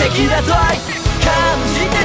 敵だと感じて